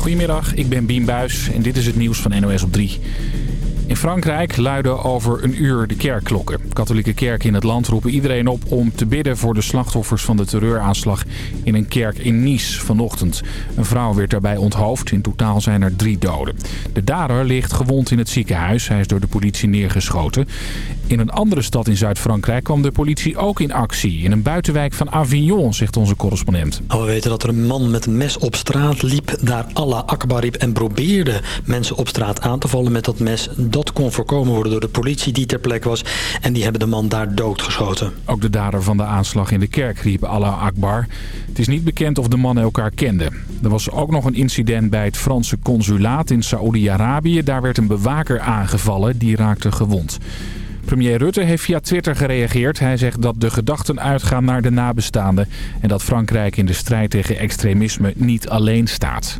Goedemiddag, ik ben Bien Buis en dit is het nieuws van NOS op 3. In Frankrijk luiden over een uur de kerkklokken. Katholieke kerken in het land roepen iedereen op om te bidden voor de slachtoffers van de terreuraanslag in een kerk in Nice vanochtend. Een vrouw werd daarbij onthoofd. In totaal zijn er drie doden. De dader ligt gewond in het ziekenhuis. Hij is door de politie neergeschoten. In een andere stad in Zuid-Frankrijk kwam de politie ook in actie. In een buitenwijk van Avignon, zegt onze correspondent. Oh, we weten dat er een man met een mes op straat liep, daar Allah Akbar riep en probeerde mensen op straat aan te vallen met dat mes. Dat kon voorkomen worden door de politie die ter plekke was en die hebben de man daar doodgeschoten. Ook de dader van de aanslag in de kerk riep Allah Akbar. Het is niet bekend of de mannen elkaar kenden. Er was ook nog een incident bij het Franse consulaat in Saoedi-Arabië. Daar werd een bewaker aangevallen, die raakte gewond. Premier Rutte heeft via Twitter gereageerd. Hij zegt dat de gedachten uitgaan naar de nabestaanden... en dat Frankrijk in de strijd tegen extremisme niet alleen staat.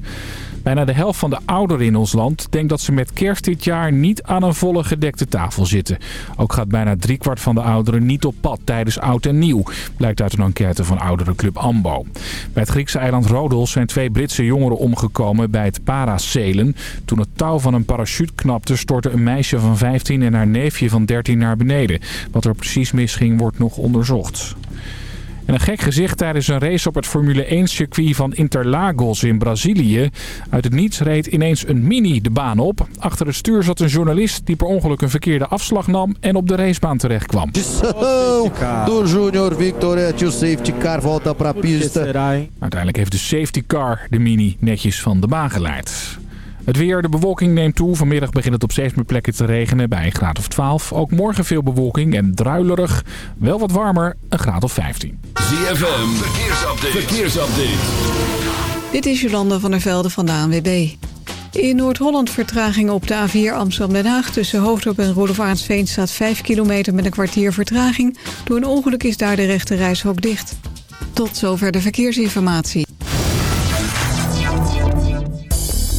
Bijna de helft van de ouderen in ons land denkt dat ze met kerst dit jaar niet aan een volle gedekte tafel zitten. Ook gaat bijna driekwart van de ouderen niet op pad tijdens oud en nieuw, blijkt uit een enquête van ouderenclub AMBO. Bij het Griekse eiland Rodos zijn twee Britse jongeren omgekomen bij het paracelen. Toen het touw van een parachute knapte stortte een meisje van 15 en haar neefje van 13 naar beneden. Wat er precies misging wordt nog onderzocht. En een gek gezicht tijdens een race op het Formule 1-circuit van Interlagos in Brazilië. Uit het niets reed ineens een Mini de baan op. Achter het stuur zat een journalist die per ongeluk een verkeerde afslag nam en op de racebaan terecht kwam. Do Junior Victoretti, safety car volta para pista. Uiteindelijk heeft de safety car de Mini netjes van de baan geleid. Het weer, de bewolking neemt toe. Vanmiddag begint het op steeds meer plekken te regenen bij een graad of 12. Ook morgen veel bewolking en druilerig. Wel wat warmer, een graad of 15. ZFM, verkeersupdate. verkeersupdate. Dit is Jolanda van der Velde van de ANWB. In Noord-Holland vertraging op de A4 Amsterdam-Den Haag... tussen Hoofddorp en Roelofaartsveen staat 5 kilometer met een kwartier vertraging. Door een ongeluk is daar de rechte reishok dicht. Tot zover de verkeersinformatie.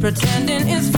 pretending it's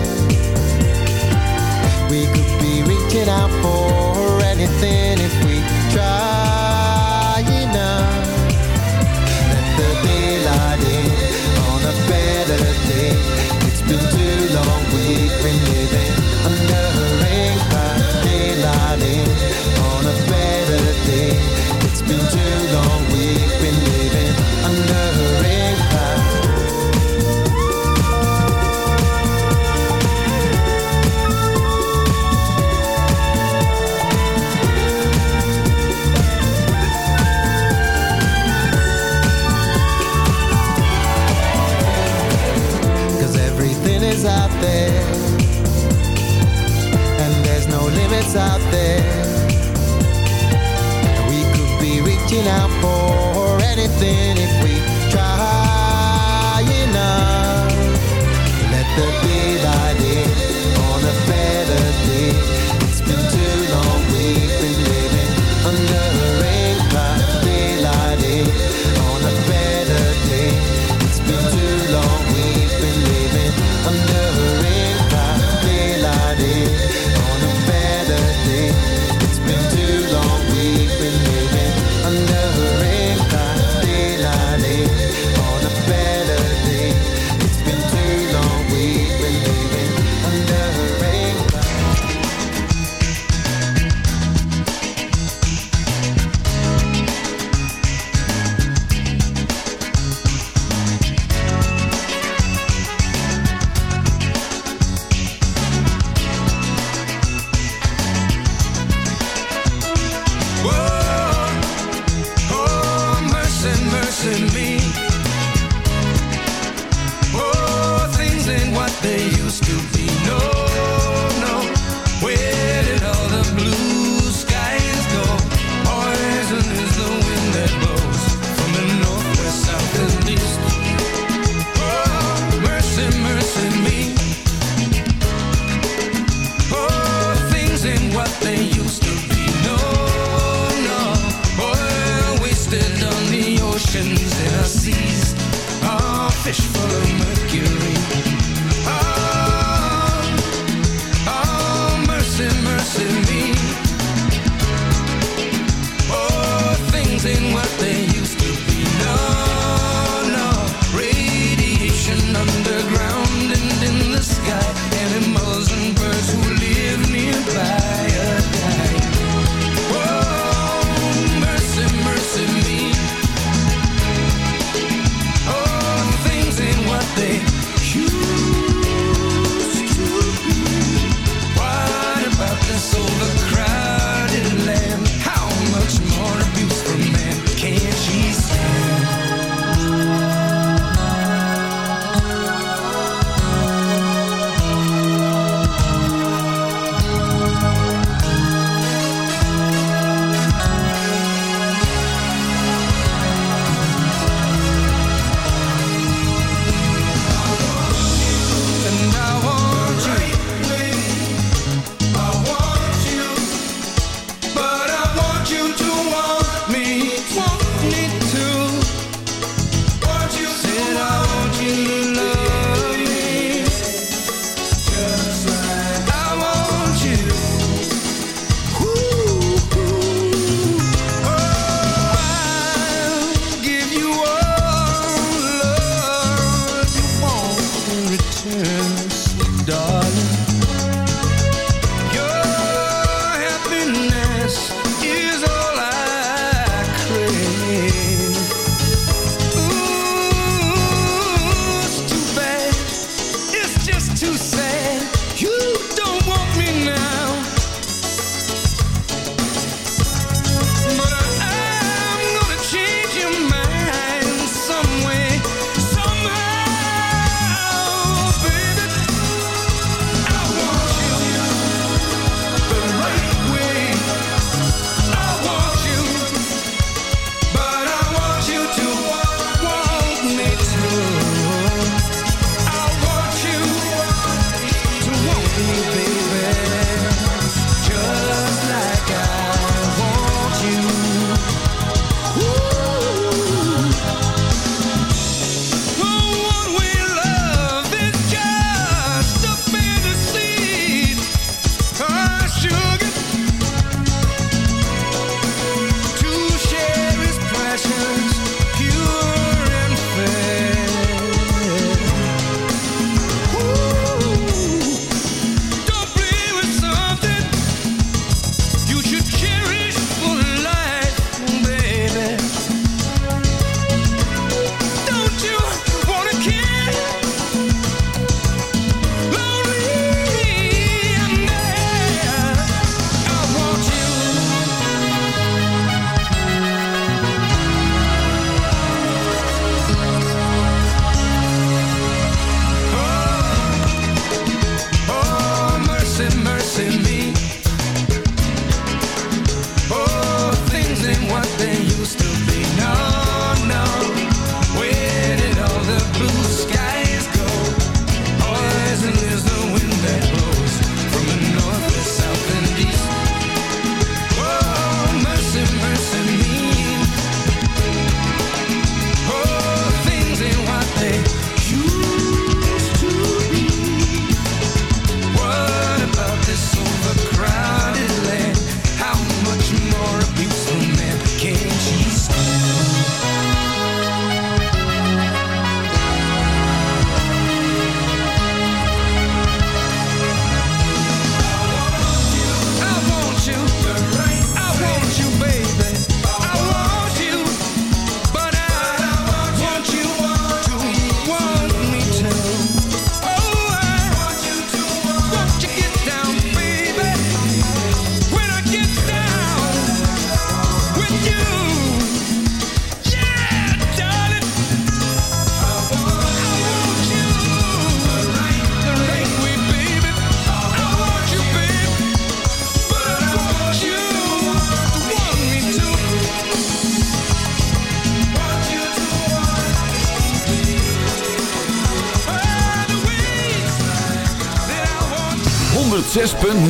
something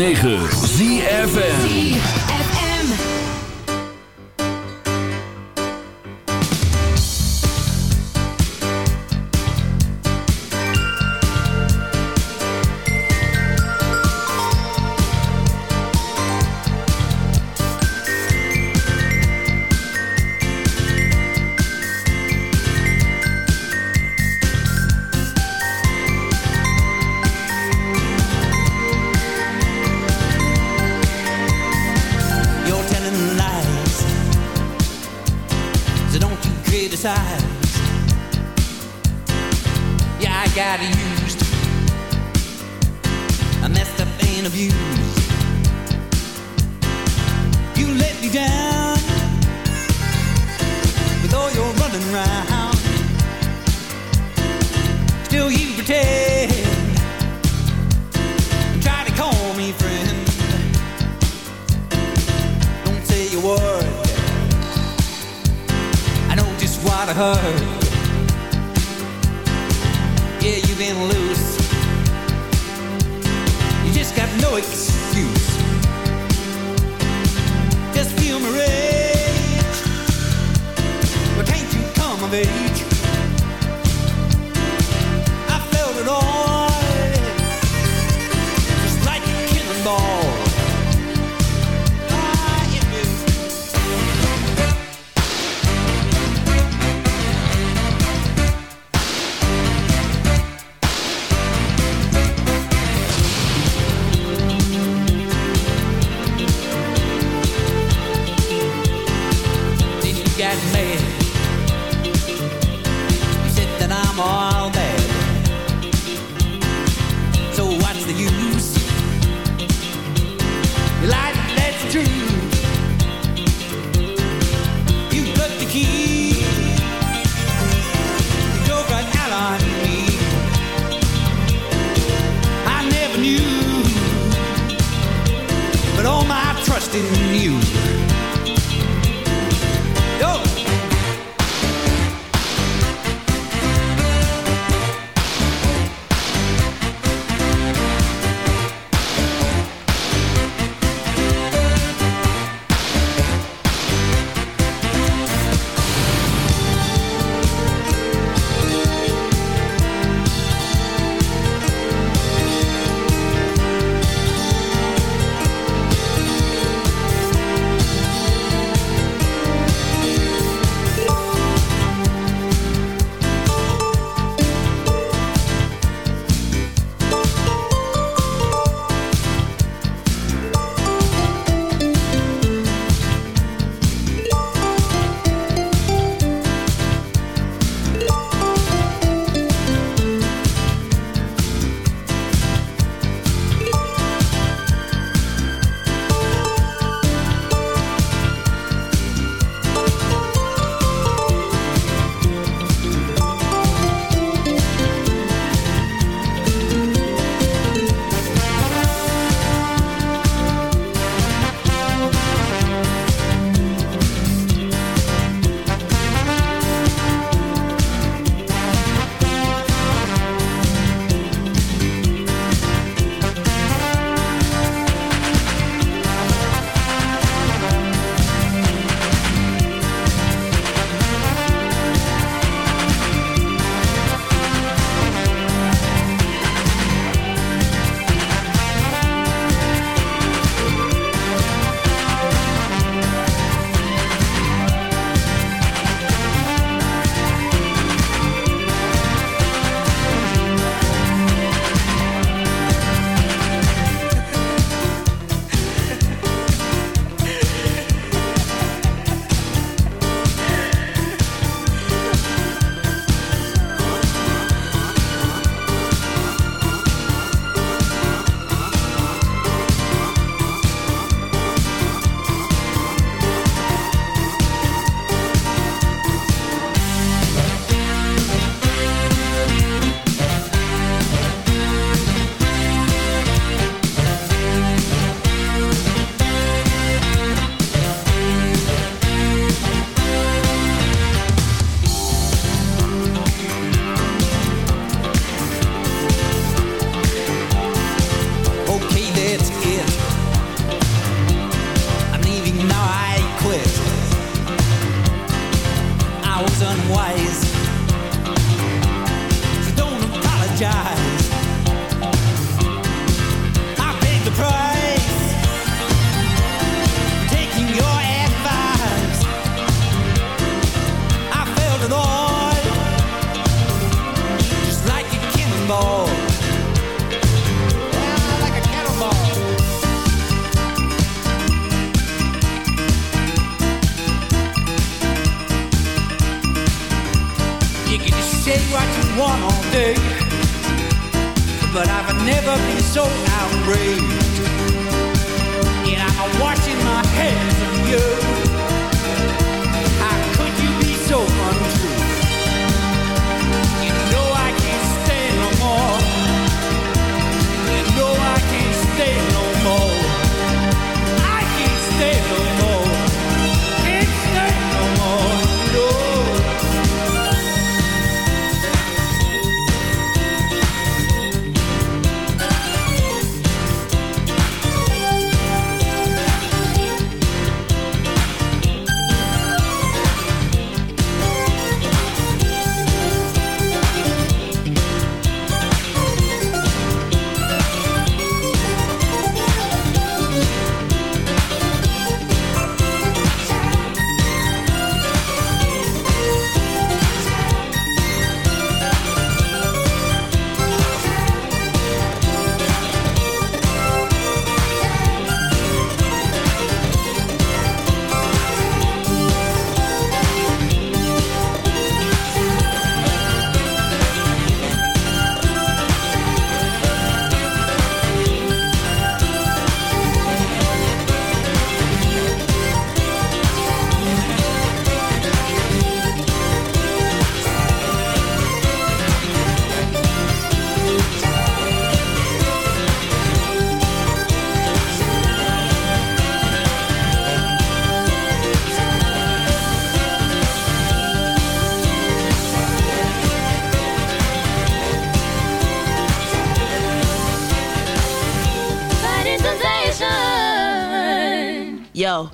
9. Try to call me friend. Don't say a word. I know just what I heard. Yeah, you've been loose. You just got no excuse. Just feel my rage. Can't you come of age?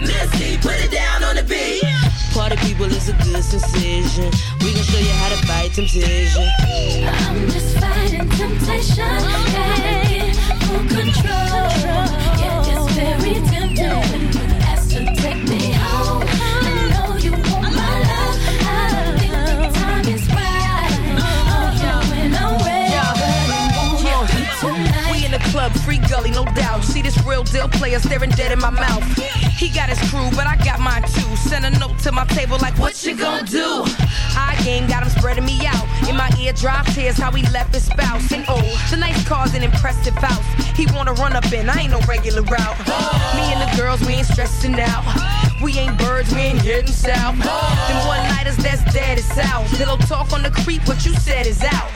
Missy, put it down on the beat. Party people is a good sensation. We gon' show you how to fight temptation. I'm just fighting temptation. Get full control. Yeah, it's very tempting club, free gully, no doubt. See this real deal player staring dead in my mouth. He got his crew, but I got mine too. Send a note to my table like, what you gonna do? High game got him spreading me out. In my ear drop tears how he left his spouse. And oh, nice car's an impressive house. He wanna run up in, I ain't no regular route. Me and the girls, we ain't stressing out. We ain't birds, we ain't heading south. Them one nighters that's dead is south. Pillow talk on the creep, what you said is out.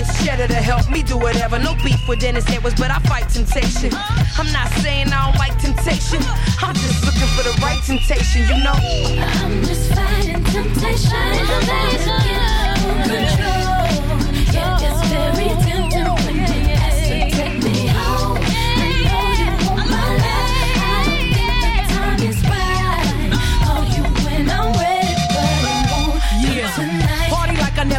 I get cheddar to help me do whatever. No beef with Dennis Edwards, but I fight temptation. I'm not saying I don't like temptation. I'm just looking for the right temptation, you know. I'm just fighting temptation.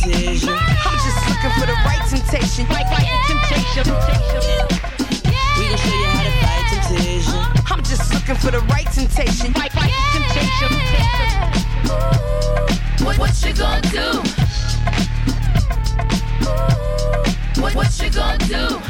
temptation. I'm just looking for the right temptation. Right, right yeah. temptation. We gon' show you how to fight temptation. I'm just looking for the right temptation. Right, right yeah. temptation. Ooh, what, what you gon' do? Ooh, what, what you gon' do?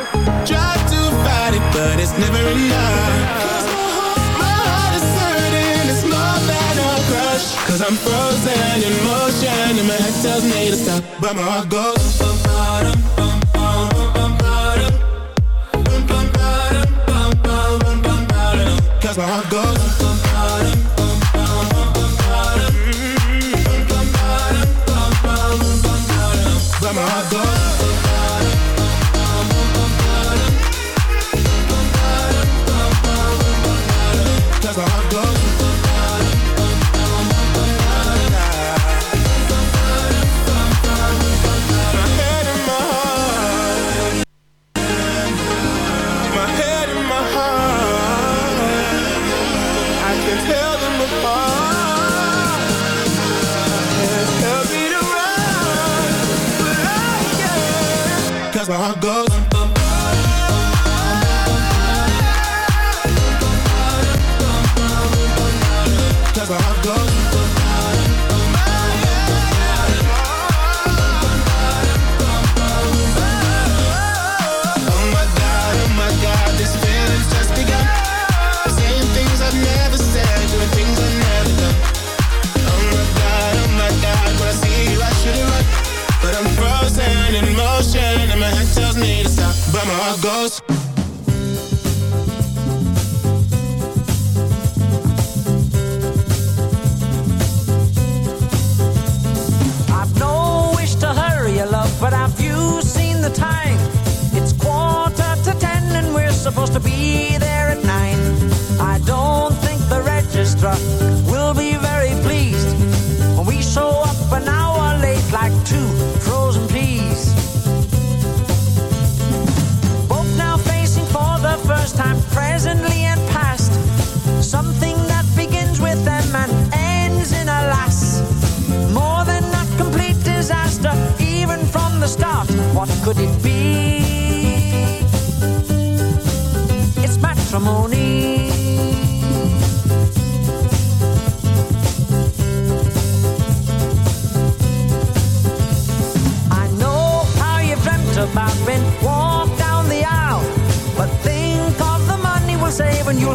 Try to fight it, but it's never enough. My heart my heart is hurting, it's more than a crush. Cause I'm frozen in motion and my head tells me to stop. But my heart goes. Cause my heart goes.